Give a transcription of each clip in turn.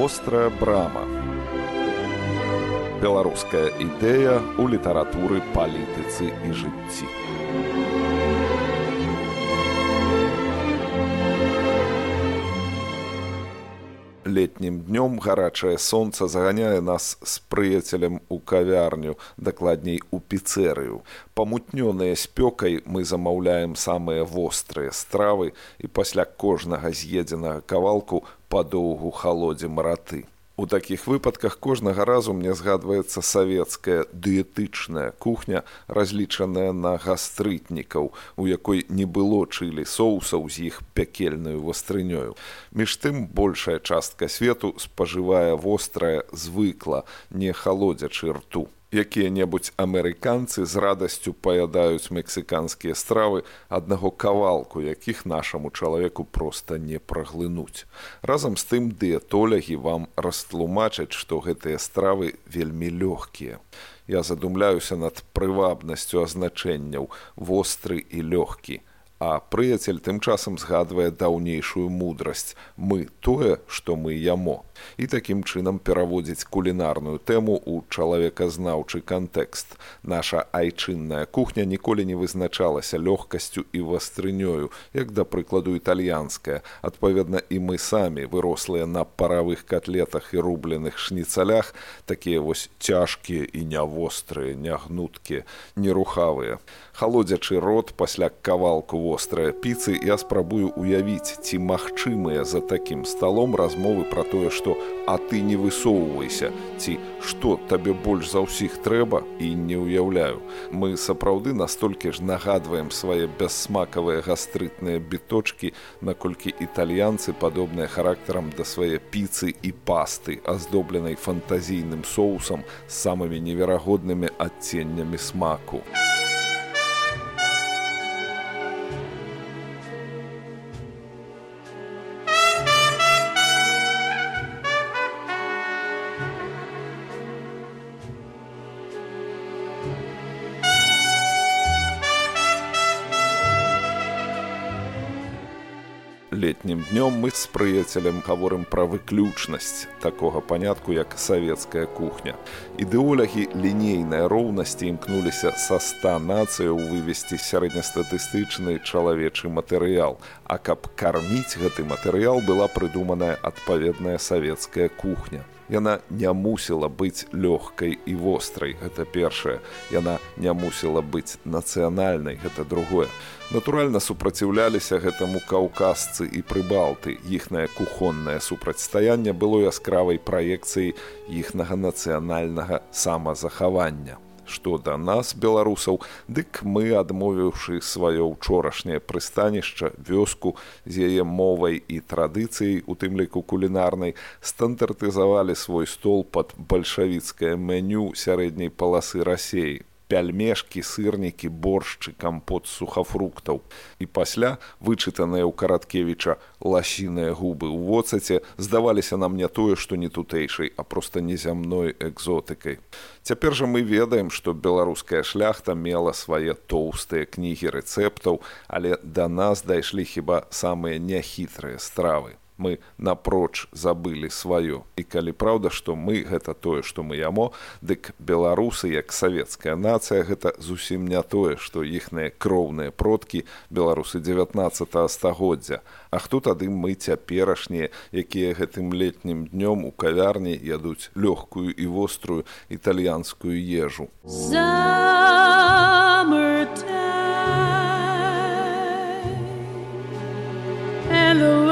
вострая брама. Беларуская ідэя ў літаратуры палітыцы і жыцці. Летнім днём гарачае сонца заганяе нас з прыяцелем у кавярню дакладней у піцэрыю. Памутнёныя спёкай мы замаўляем самыя вострыя стравы і пасля кожнага з'едзенага кавалку падоўгу халодзе мараты У такіх выпадках кожнага разу мне згадваецца савецкая дыетычная кухня, разлічаная на гастрытнікаў, у якой не было чылі соусаў з іх пякельную вастрынёю. Між тым большая частка свету спажывае вострая звыкла, не халодзячы рту якія-небудзь амерыканцы з радасцю паядаюць мексіканскія стравы аднаго кавалку якіх нашаму чалавеку проста не праглынуць. Разам з тым дыетолягі вам растлумачаць што гэтыя стравы вельмі лёгкія. Я задумляюся над прывабнасцю азначэнняў востры і лёгкі А прыяцель тым часам згадвае даўнейшую мудрасць. Мы тое, што мы ямо. І такім чынам пераводзіць кулінарную тэму ў чалавеказнаўчы кантэкст. Наша айчынная кухня ніколі не вызначалася лёгкасцю і вастрынёю, як да прыкладу італьянская. Адпаведна і мы самі вырослыя на паравых котлетах і рубленых шніцалях, такія вось цяжкія і нявострыя, нягнуткія, нерухавыя халодзячы рот пасля кавалку вострая піцы я спрабую уявіць ці магчымыя за такім сталом размовы пра тое што а ты не высоўвайся ці што табе больш за ўсіх трэба? і не ўяўляю. Мы сапраўды настолькі ж нагадваем свае бяссмакавыя гастрытныя біточки наколькі італьянцы падобныя характарам да свае піцы і пасты аздобленай фантазійным соусам самымі неверагоднымі адценнямі смаку днём мы з прыяцелем гаворым пра выключнасць такога панятку як савецкая кухня. Ідэолягі лінейнай роўнасці імкнуліся са ста нацыяў вывесці сярэднестатыстычны чалавечы матэрыял. А каб карміць гэты матэрыял была прыдуманая адпаведная савецкая кухня. Яна не мусіла быць лёгкай і вострай гэта першае. Яна не мусіла быць нацыянальнай гэта другое. Натуральна супраціўляліся гэтаму каўказцы і прыбалты. Іхнае кухоннае супрацьстаянне было яскравай праекцыяй іхнага нацыянальнага самазахавання што да нас беларусаў дык мы адмовіўшы сваё ўчорашняе прыстанішча вёску з яе мовай і традыцыяй у тым ліку кулінарнай стандартызавалі свой стол пад бальшавіцкае меню сярэдняй паласы рассеі пяльмешкі сырнікі боршчы кампот сухафруктаў. І пасля вычытаныя ў караткевіча ласіныя губы ў воцаце здаваліся нам не тое што не тутэйшай а проста незямной экзотыкай. Цяпер жа мы ведаем што беларуская шляхта мела свае тоўстыя кнігі рэцэптаў але да нас дайшлі хіба самыя няхітрыя стравы мы напроч забылі сваё. І калі праўда што мы гэта тое што мы ямо дык беларусы як савецкая нацыя гэта зусім не тое што іхныя кроўныя продкі беларусы 19 стагоддзя. А хто тады мы цяперашнія якія гэтым летнім днём у кавярні ядуць лёгкую і вострую італьянскую ежу? Hello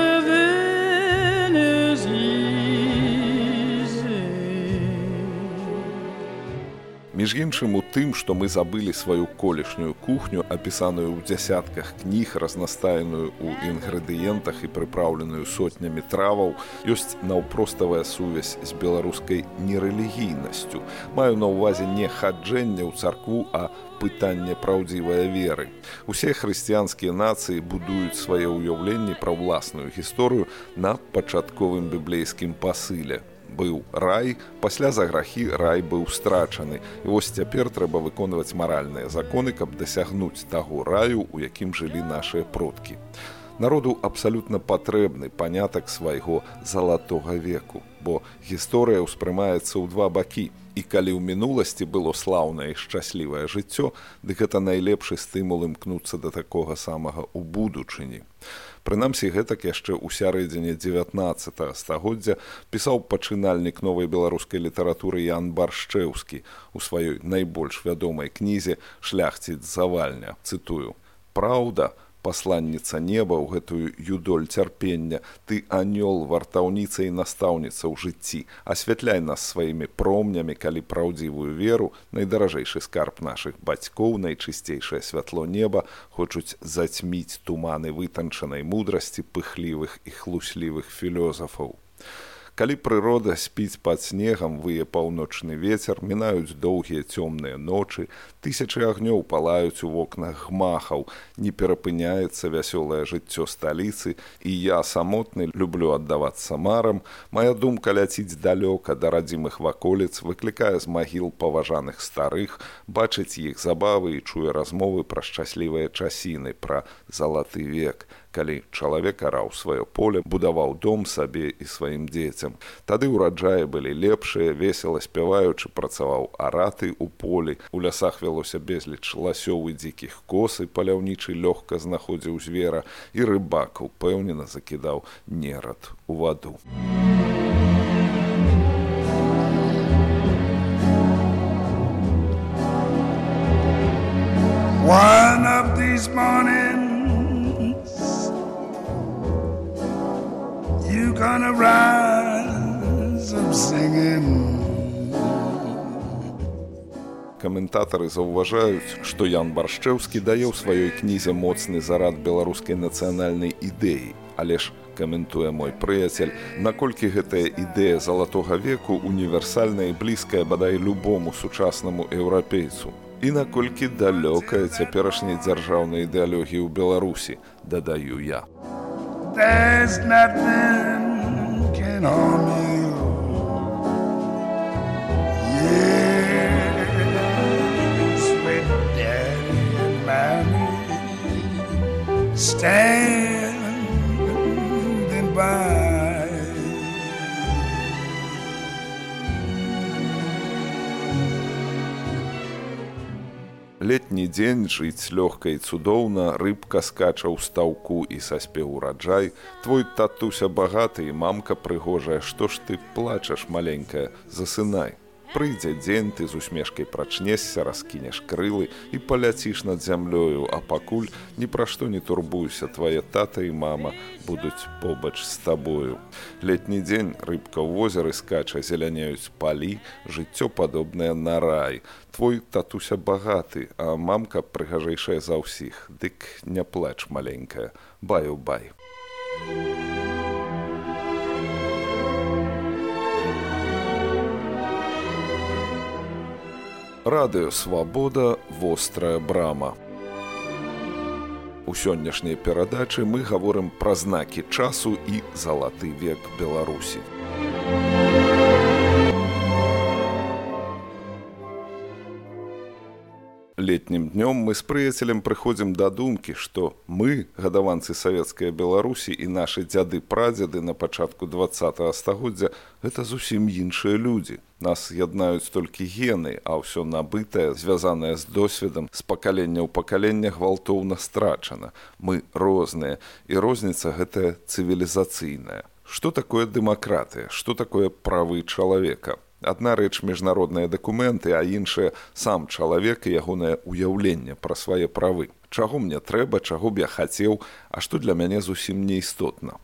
між іншым у тым што мы забылі сваю колішнюю кухню апісаную ў дзясятках кніг разнастайную ў інгрэдыентах і прыпраўленую сотнямі траваў. Ёсць наўпроставая сувязь з беларускай нерэлігійнасцю. Маю на ўвазе не хаджэнне ў царкву а пытанне праўдзівай веры. Усе хрысціянскія нацыі будуюць свае ўяўленні пра ўласную гісторыю на пачатковым біблейскім пасыле быў рай пасля за грахі рай быў страчаны і вось цяпер трэба выконваць маральныя законы каб дасягнуць таго раю у якім жылі нашыя продкі Народу абсалютна патрэбны панятак свайго залатога веку, бо гісторыя ўспрымаецца ў два бакі. І калі ў мінуласці было слаўнае і шчаслівае жыццё, дык гэта найлепшы стымул імкнуцца да такога самага ў будучыні. Прынамсі гэтак яшчэ ў сярэдзіне 19 стагоддзя пісаў пачынальнік новай беларускай літаратуры Ян Баршчэўскі у сваёй найбольш вядомай кнізе шляхціць завальня цытую. Праўда, пасланніца неба ў гэтую юдоль цярпення. Ты анёл вартаўніца і настаўніца ў жыцці. Асвятляй нас сваімі промнямі калі праўдзівую веру найдаражэйшы скарб нашых бацькоў найчысцейшае святло неба хочуць зацьміць туманы вытанчанай мудрасці пыхлівых і хлуслівых філёзафаў калі прырода спіць пад снегам вые паўночны вецер мінаюць доўгія цёмныя ночы тысячы агнёў палаюць у вокнах гмахаў не перапыняецца вясёлае жыццё сталіцы і я самотны люблю аддавацца марам. Моя думка ляціць далёка да радзімых ваколіц выклікае з магіл паважаных старых бачыць іх забавы і чуе размовы пра шчаслівыя часіны пра залаты век калі чалавек араў сваё поле будаваў дом сабе і сваім дзецям. Тады ўраджаі былі лепшыя весела спяваючы працаваў араты у полі. У лясах вялося безліч ласёў і дзікіх косы паляўнічы лёгка знаходзіў звера і рыбак упэўнена закідаў нерад у ваду. One of these mornings gonna rise up singing. Каментатары заўважаюць што ян баршчэўскі дае ў сваёй кнізе моцны зарад беларускай нацыянальнай ідэі. Але ж каментуе мой прыяцель наколькі гэтая ідэя залатога веку універсальная і блізкая бадай любому сучаснаму еўрапейцу. І наколькі далёкая цяперашняй дзяржаўнай ідэалогіі ў беларусі дадаю я there's nothing can harm you. Yes, with daddy and mommy standing летні дзень жыць лёгка і цудоўна рыбка скача ў стаўку і саспеў ураджай твой татуся багаты і мамка прыгожая. Што ж ты плачаш маленькая? Засынай Прыйдзе дзень ты з усмешкай прачнешся, раскінеш крылы і паляціш над зямлёю, а пакуль ні пра што не турбуйся, твае тата і мама будуць побач з табою. Летні дзень рыбка ў возеры скача зелянеюць палі, жыццё падобнае на рай. Твой татуся багаты, а мамка прыгажэйшая за ўсіх. Дык не плач маленькая, баю бай. Радыё свабода вострая брама. У сённяшняй перадачы мы гаворым пра знакі часу і залаты век беларусі летнім днём мы з прыяцелем прыходзім да думкі што мы гадаванцы савецкай беларусі і нашы дзяды прадзеды на пачатку два стагоддзя гэта зусім іншыя людзі. Нас яднаюць толькі гены а ўсё набытае звязанае з досведам з пакалення ў пакалення гвалтоўна страчана. Мы розныя і розніца гэтая цывілізацыйная. Что такое дэмакратыя? Что такое правы чалавека адна рэч міжнародныя дакументы а іншая сам чалавек і ягонае ўяўленне пра свае правы чаго мне трэба чаго б я хацеў а што для мяне зусім неістотна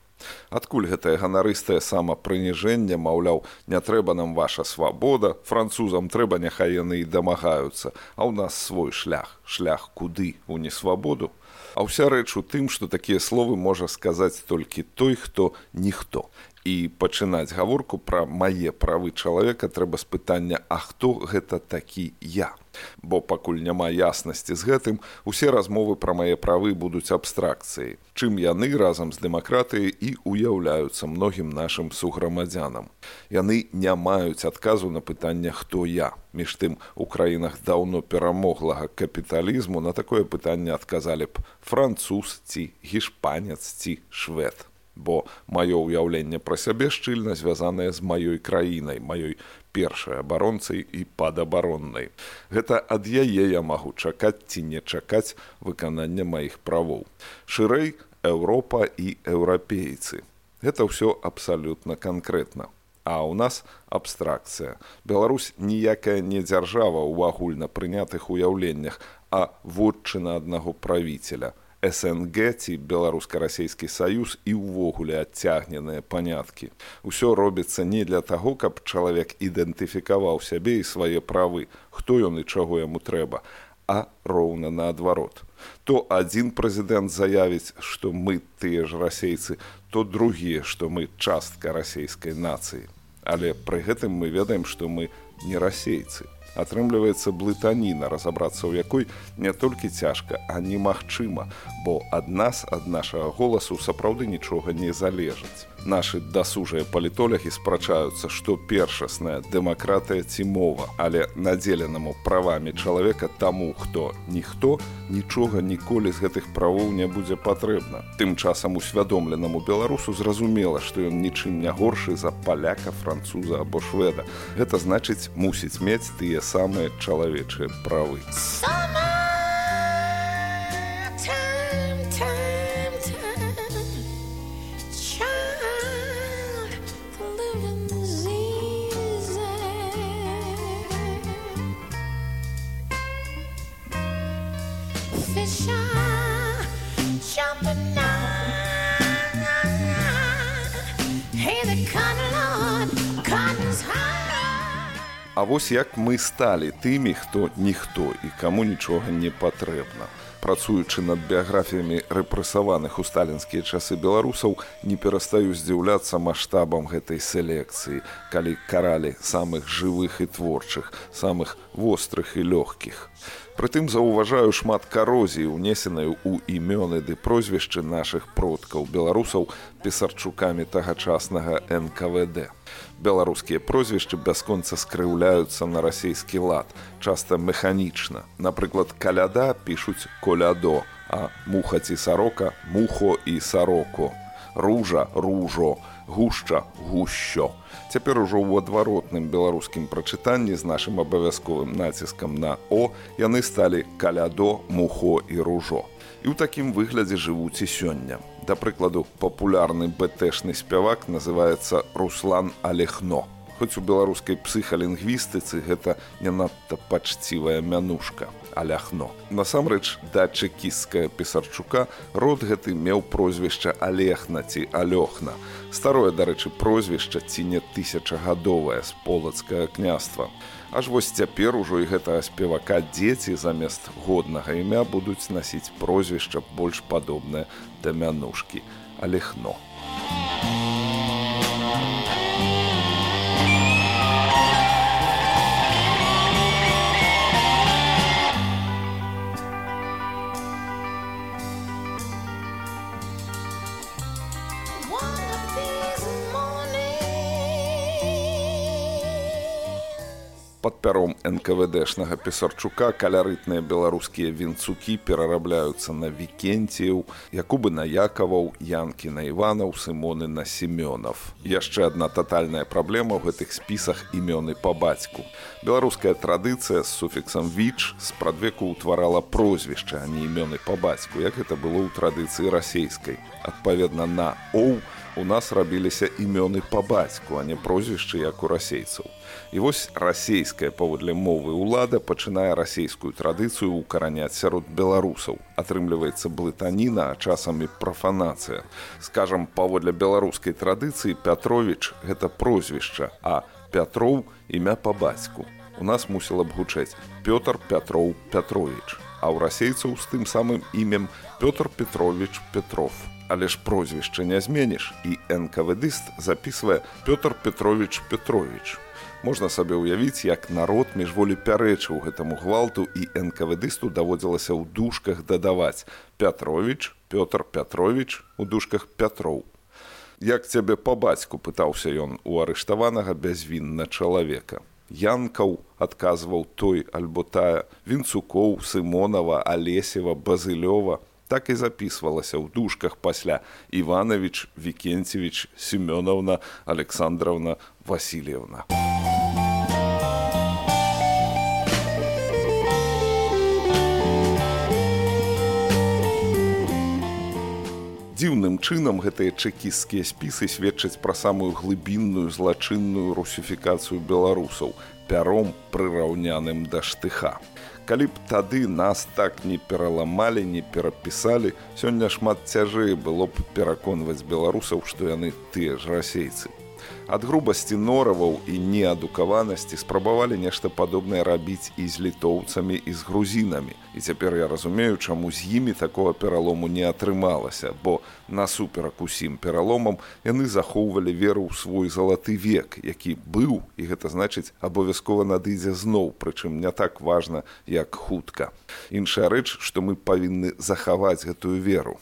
Адкуль гэтае ганарыстае самапрыніжэнне, маўляў, не трэба нам ваша свабода, французам трэба няхай яны і дамагаюцца, а ў нас свой шлях, шлях куды у несвабоду. А ўся рэч у тым, што такія словы можа сказаць толькі той, хто ніхто. І пачынаць гаворку пра мае правы чалавека трэба з пытання а хто гэта такі я? Бо пакуль няма яснасці з гэтым усе размовы пра мае правы будуць абстракцыяй чым яны разам з дэмакратыяй і уяўляюцца многім нашым суграмадзянам. Яны не маюць адказу на пытанне хто я. Між тым у краінах даўно перамоглага капіталізму на такое пытанне адказалі б француз ці гішпанец ці швед бо маё ўяўленне пра сябе шчыльна звязанае з маёй краінай маёй першай абаронцай і падабароннай. Гэта ад яе я магу чакаць ці не чакаць выканання маіх правоў. Шырэй еўропа і еўрапейцы. Гэта ўсё абсалютна канкрэтна. А ў нас абстракцыя. Беларусь ніякая не дзяржава ў агульна прынятых уяўленнях а вотчына аднаго правіцеля СНГ ці беларуска-расійскі саюз і ўвогуле адцягненыя паняткі. Усё робіцца не для таго, каб чалавек ідэнтыфікаваў сябе і свае правы, хто ён і чаго яму трэба, а роўна наадварот. То адзін прэзідэнт заявіць, што мы тыя ж расейцы, то другія, што мы частка расійскай нацыі. Але пры гэтым мы ведаем, што мы не расейцы атрымліваецца блытаніна. Разабрацца ў якой не толькі цяжка а немагчыма бо ад нас ад нашага голасу сапраўды нічога не залежыць Нашы дасужыя палітолягі спрачаюцца, што першасная дэмакратыя ці мова, але надзеленаму правамі чалавека таму, хто ніхто нічога ніколі з гэтых правоў не будзе патрэбна. Тым часам усвядомленаму беларусу зразумела, што ён нічым не горшы за паляка, француза або шведа. Гэта значыць мусіць мець тыя самыя чалавечыя правы. Сама! А вось як мы сталі тымі, хто ніхто і каму нічога не патрэбна. Працуючы над біяграфіямі рэпрэсаваных у сталінскія часы беларусаў, не перастаю здзіўляцца маштабам гэтай селекцыі, калі каралі самых жывых і творчых, самых вострых і лёгкіх. Прытым заўважаю шмат карозіі, унесенай у імёны ды прозвішчы нашых продкаў беларусаў пісарчукамі тагачаснага НКВД. Беларускія прозвішчы бясконца скрыўляюцца на расійскі лад, часта механічна. Напрыклад, каляда пішуць колядо, а муха ці сарока, мухо і сароко. Ружа, ружо, гушча, гущо цяпер ужо ў адваротным беларускім прачытанні з нашым абавязковым націскам на о яны сталі калядо мухо і ружо і ў такім выглядзе жывуць і сёння. Да прыкладу папулярны бтэшны спявак называецца руслан алехно хоць у беларускай псіхалінгвістыцы гэта не надта пачцівая мянушка аляхно. Насамрэч да чэкісцкая пісарчука род гэты меў прозвішча алехна ці алёхна. Старое, дарэчы, прозвішча ці не тысячагадовае з полацкае княства. Аж вось цяпер ужо і гэтага спевака дзеці замест годнага імя будуць насіць прозвішча больш падобнае да мянушкі алехно. Пяром нквдшнага пісарчука калярытныя беларускія вінцукі перарабляюцца на вікенціяў якубы на якаваў янкі на іванаў сымоны на семёнов. Яшчэ адна тотальная праблема ў гэтых спісах імёны по бацьку. Беларуская традыцыя з суфіксам віч спрадвеку ўтварала прозвішча а не імёны по бацьку як гэта было ў традыцыі расейскай. Адпаведна на оу у нас рабіліся імёны по бацьку а не прозвішчы як у расейцаў І вось расійская паводле мовы ўлада пачынае расійскую традыцыю ўкараняць сярод беларусаў. Атрымліваецца блытаніна, а часам і прафанацыя. Скажам, паводле беларускай традыцыі Пятровіч гэта прозвішча, а Пятроў імя па бацьку. У нас мусіла б гучаць Пётр Пятроў Пятровіч, а ў расейцаў з тым самым імем Пётр Петрович Петров. але ж прозвішча не зменіш і нквдыст записывае Пётр Петрович Петрович. Можна сабе ўявіць, як народ міжволі пярэчыў гэтаму гвалту і нквдысту даводзілася ў душках дадаваць Пятрович, Пётр Пятрович у душках Пятроў. Як цябе па бацьку пытаўся ён у арыштаванага бязвінна чалавека. Янкаў адказваў той альбо тая вінцукоў, Сымонова, Алесева, Базылёва, так і записывалася ў душках пасля Іванович, Вікенцевич, Семёновна, Александровна, Васильевна. Дзіўным чынам гэтыя чэкісцкія спісы сведчаць пра самую глыбінную злачынную русіфікацыю беларусаў пяром прыраўняным да штыха. Калі б тады нас так не пераламалі, не перапісалі, сёння шмат цяжэй было б пераконваць беларусаў, што яны тыя ж расейцы ад грубасці нораваў і неадукаванасці спрабавалі нешта падобнае рабіць і з літоўцамі і з грузінамі. І цяпер я разумею, чаму з імі такога пералому не атрымалася, бо насуперак усім пераломам яны захоўвалі веру ў свой залаты век, які быў і гэта значыць абавязкова надыдзе зноў, прычым не так важна, як хутка. Іншая рэч, што мы павінны захаваць гэтую веру.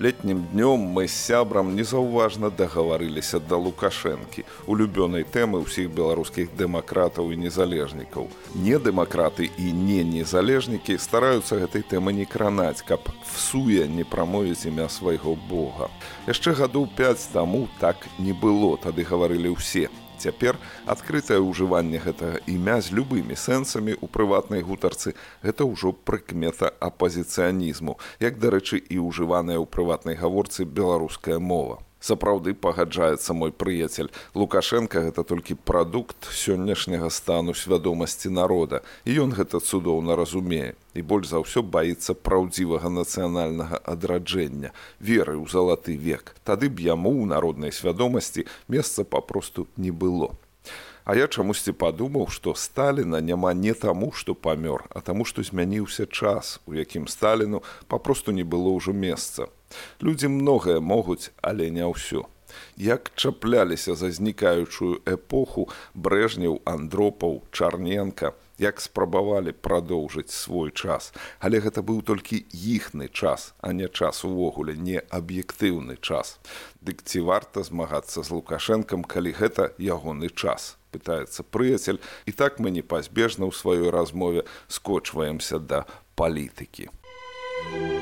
Летнім днём мы з сябрам незаўважна дагаварыліся да лукашэнкі улюбёнай тэмы ўсіх беларускіх дэмакратаў і незалежнікаў. Не дэмакраты і не незалежнікі стараюцца гэтай тэмы не кранаць каб всуе не прамовіць імя свайго бога. Яшчэ гадоў 5 таму так не было тады гаварылі ўсе цяпер адкрытае ўжыванне гэтага імя з любымі сэнсамі ў прыватнай гутарцы. Гэта ўжо прыкмета апазіцыянізму. Як дарэчы і ўжываная ў прыватнай гаворцы беларуская мова сапраўды пагаджаецца мой прыяцель. Лукашенко гэта толькі прадукт сённяшняга стану свядомасці народа. І ён гэта цудоўна разумее і больш за ўсё баіцца праўдзівага нацыянальнага адраджэння веры ў залаты век. Тады б яму ў народнай свядомасці месца папросту не было. А я чамусьці падумаў, што Сталіна няма не таму, што памёр, а таму, што змяніўся час, у якім Сталіну папросту не было ўжо месца. Людзі многае могуць, але не ўсё. Як чапляліся за знікаючую эпоху брэжняў андропаў чарненка, як спрабавалі прадоўжыць свой час, але гэта быў толькі іхны час, а не час увогуле не аб'ектыўны час. Дык ці варта змагацца з лукашэнкам, калі гэта ягоны час пытаецца прыяцель і так мы непазбежна ў сваёй размове скочваемся да палітыкі. радыё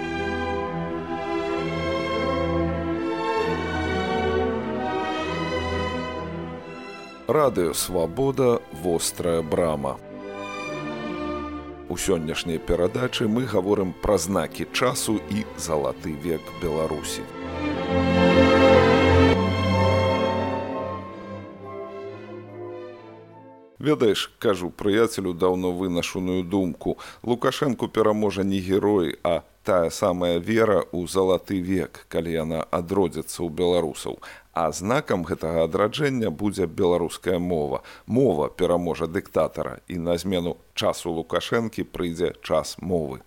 свабода вострая брама. У сённяшняй перадачы мы гаворым пра знакі часу і залаты век беларусі. Ведаеш кажу прыяцелю даўно вынашаную думку. Лукашэнку пераможа не герой а тая самая вера ў залаты век калі яна адродзіцца ў беларусаў а знакам гэтага адраджэння будзе беларуская мова. Мова пераможа дыктатара і на змену часу лукашэнкі прыйдзе час мовы.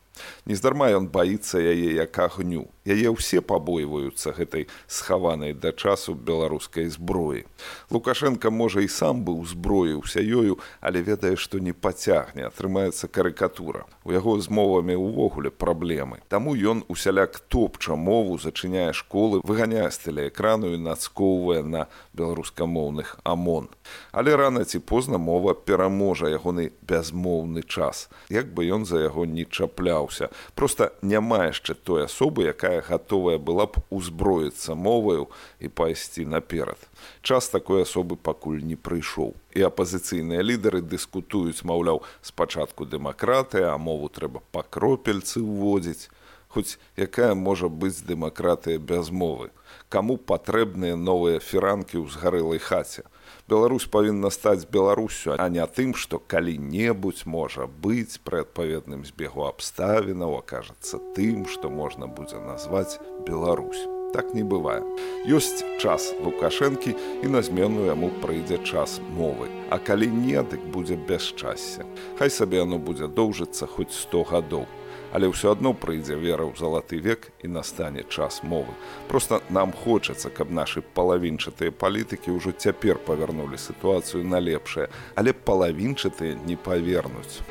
Нездарма ён баіцца яе як агню. Яе ўсе пабойваюцца гэтай схаванай да часу беларускай зброі. Лукашенко можа і сам быў зброіўся ёю, але ведае, што не пацягне, атрымаецца карыкатура. У яго з мовамі ўвогуле праблемы. Таму ён усяляк топча мову, зачыняе школы, выганяе з тэлеэкрану і нацкоўвае на беларускамоўных амон. Але рана ці позна мова пераможа ягоны бязмоўны час. Як бы ён за яго не чапляўся, просто няма яшчэ той асобы, якая якая гатовая была б узброіцца моваю і пайсці наперад. Час такой асобы пакуль не прыйшоў. І апазіцыйныя лідары дыскутуюць, маўляў, спачатку дэмакратыя, а мову трэба па кропельцы ўводзіць. Хоць якая можа быць дэмакратыя без мовы. Каму патрэбныя новыя фіранкі ў згарэлай хаце. Беларусь павінна стаць беларусю, а не тым, што калі-небудзь можа быць пры адпаведным збегу абставінаў акажацца тым, што можна будзе назваць Беларусь. так не бывае. Ёсць час лукашэнкі і на змену яму прыйдзе час мовы. А калі не, дык будзе бясчасце. Хай сабе яно будзе доўжыцца хоць 100 гадоў. Але ўсё адно прыйдзе вера ў залаты век і настане час мовы. Проста нам хочацца, каб нашы палавінчатыя палітыкі ўжо цяпер павярнулі сітуацыю на лепшае, але палавінчатыя не павернуць.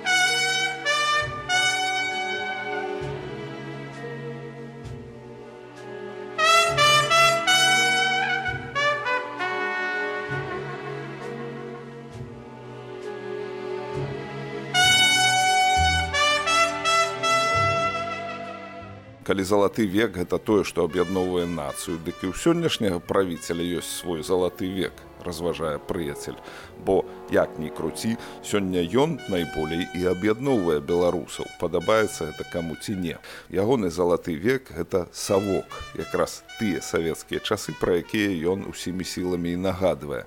Калі залаты век гэта тое што аб'ядноўвае нацыю. Дык і ў сённяшняга правіцеля ёсць свой залаты век разважае прыяцель. Бо як ні круці сёння ён найболей і аб'ядноўвае беларусаў. Падабаецца это каму ці не. Ягоны залаты век гэта савок якраз тыя савецкія часы пра якія ён усімі сіламі і нагадвае.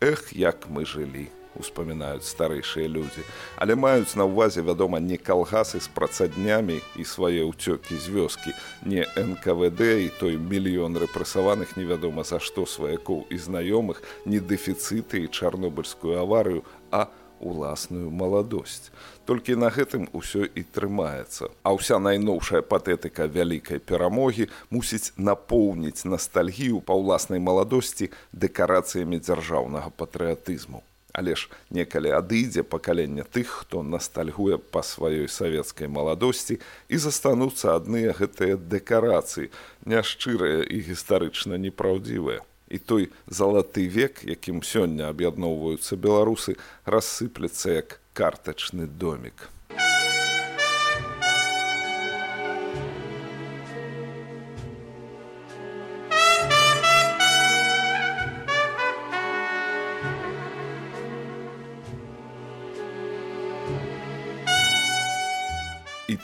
Эх як мы жылі успамінаюць старэйшыя людзі, але маюць на ўвазе, вядома, не калгасы з працаднямі і свае ўцёкі з вёскі, не НКВД і той мільён рэпрэсаваных невядома за што сваякоў і знаёмых, не дэфіцыты і чарнобыльскую аварыю, а уласную маладосць. Толькі на гэтым усё і трымаецца. А ўся найноўшая патэтыка вялікай перамогі мусіць напоўніць настальгію па ўласнай маладосці дэкарацыямі дзяржаўнага патрыятызму але ж некалі адыдзе пакалення тых, хто настальгуе па сваёй савецкай маладосці і застануцца адныя гэтыя дэкарацыі, няшчырыя і гістарычна непраўдзівыя. І той залаты век, якім сёння аб'ядноўваюцца беларусы, рассыплецца як картачны домик.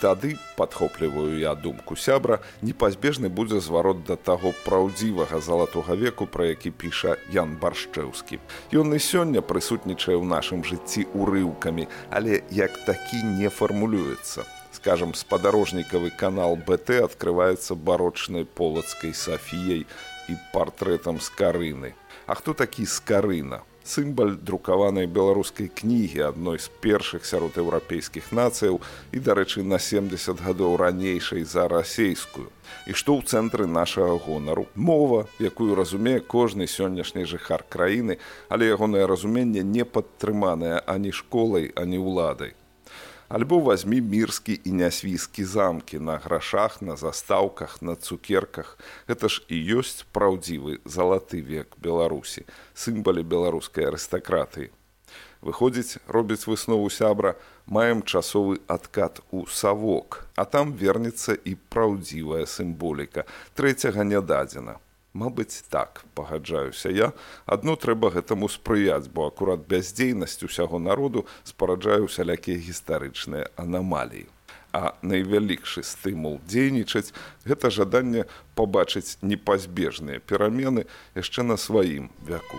Тады падхопліваю я думку сябра непазбежны будзе зварот да таго праўдзівага залатога веку пра які піша ян баршчэўскі. Ён і сёння прысутнічае ў нашым жыцці урыўкамі але як такі не фармулюецца. Скажем спадарожнікавы канал бт открываецца барочнай полацкай сафіяй і партрэтам скарыны. А хто такі скарына сімбаль друкаванай беларускай кнігі адной з першых сярод еўрапейскіх нацыяў і дарэчы на 70 гадоў ранейшай за расейскую і што ў цэнтры нашага гонару? Мова якую разумее кожны сённяшні жыхар краіны але ягонае разуменне не падтрыманае ані школай ані ўладай альбо возьми мірскі і нясвійскі замкі на грашах на застаўках на цукерках. Гэта ж і ёсць праўдзівы залаты век беларусі сімбалі беларускай арыстакратыі. Выходзіць робіць выснову сябра маем часовы адкат у савок а там вернецца і праўдзівая сімволіка трэцяга нядадзена Мабыць, так пагаджаюся я. Адно трэба гэтаму спрыяць, бо акурат бяздзейнасць усяго народу спараджае усялякія гістарычныя анамаліі. А найвялікшы стымул дзейнічаць гэта жаданне пабачыць непазбежныя перамены яшчэ на сваім вяку.